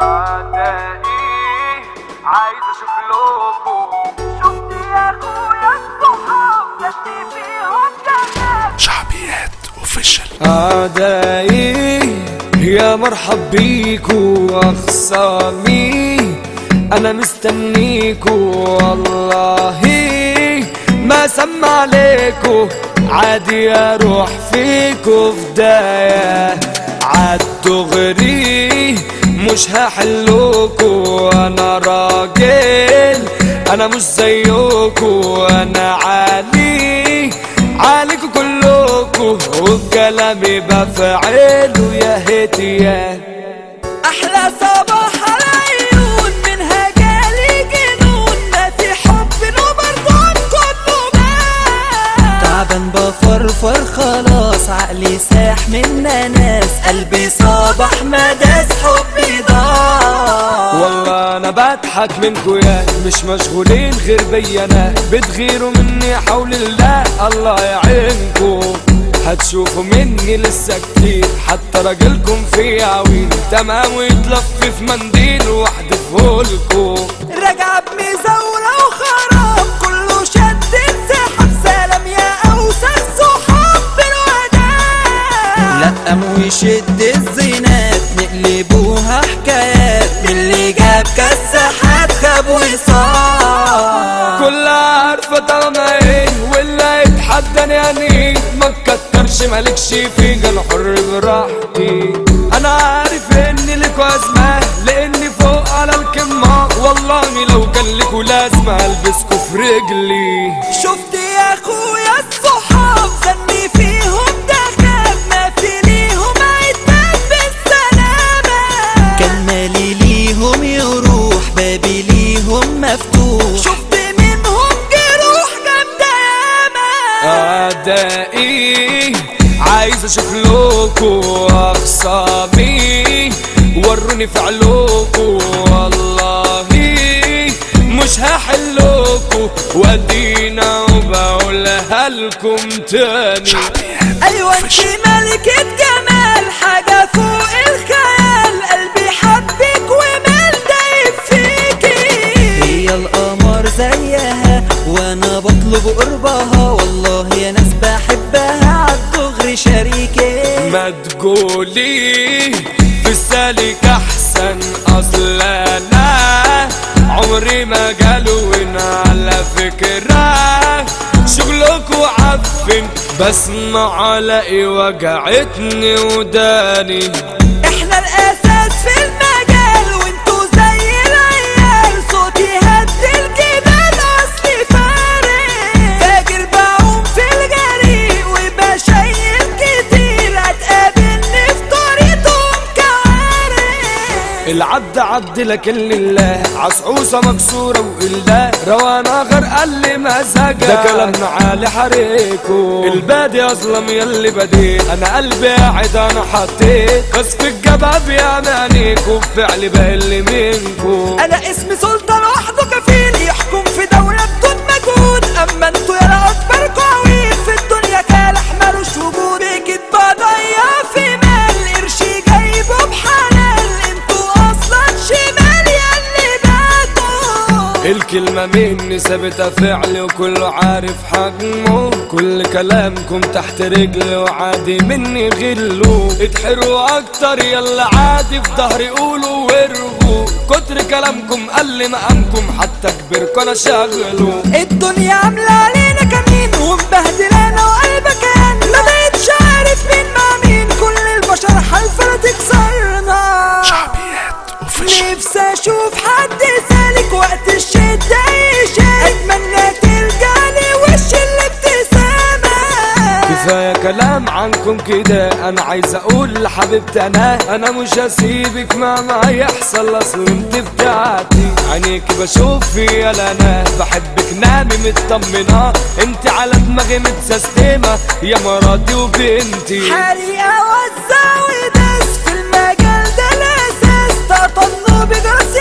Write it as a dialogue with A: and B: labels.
A: أعدائي عايز أشوف لكم شفت يا أخويا؟ الصحاب جاتني فيهم جنات
B: شعبيات اوفيشال
C: أعدائي يا مرحب بيكو أخصامي أنا مستنيكو والله. ما سمع عليكو عادي أروح فيكو فداية عالدغري مش هحلوكو أنا راجل أنا مش زيكو أنا عالي عليكم كلكم وكلامي بفعله يا هتيان
D: أحلى صباح العيون منها جالي جنون ما في حب وبرضه كله مات. تعبان بفرفر خلاص عقلي ساح من ناس قلبي صباح ما داس حبي ضاع.
C: والله أنا بضحك منكو يا مش مشغولين غير بيا أنا بتغيروا مني حول الله الله يعينكو هتشوفوا مني لسه كتير حتى راجلكم في عوين تمام ويتلف في منديل واحدفهولكو
D: رجع لا ويشد الزينات نقلبوها حكايات من اللي جاب كساحات خاب وصار
C: كلها عارفة طالما إيه واللي يتحداني يعني ما تكترش مالكش فيه أنا حر براحتي أنا عارف اني لكوا ازمة لاني فوق على الكمة والله لو كان لكوا لازمة البسكوا في رجلي.
D: شفت
C: أعدائي عايز أشوف لكو اخصامي وروني فعلكو والله مش هحلكو وادينا وبقولها لكم تاني.
D: أيوه انت ملكة جمال حاجة فوق الخيال. قلبي حبك ومال دايب فيكي. هي القمر زيها وأنا بطلب قربها. والله يا
C: ما تقولي في السالك أحسن اصل أنا عمري ما قالوا على فكرة. شغلكوا عفن بسمع الاقي وجعتني وداني.
D: إحنا الأساس في
C: العد عد لكن لله. عصعوصة مكسورة وإلا روانا غير لي مزاجة ده كلامنا عالي حريكو. البادي أظلم يلي بديت. أنا قلبي قاعد أنا حطيت. بس في الجباب يا مانيكو بفعلي بقل منكو.
D: أنا اسمي سلطان وحده
C: الكلمة مني ثابتة فعل وكله عارف حجمه. كل كلامكم تحت رجلي وعادي مني غلوا اتحروا أكتر يلا عادي في ظهري قولوا وارغوا كتر كلامكم قل مقامكم حتى كبركوا أنا شغله
D: الدنيا عاملة علينا كمين ومبهدلانا
C: عنكم كده أنا عايز أقول لحبيبتي أنا أنا مش هسيبك مهما يحصل أصل أنت بتاعتي. عينيك بشوف فيها أنا بحبك نامي مطمنة. أنت على دماغي متسستمة يا مراتي وبنتي.
D: حريقة وزع وداس في المجال ده الاساس تطنوا بجرس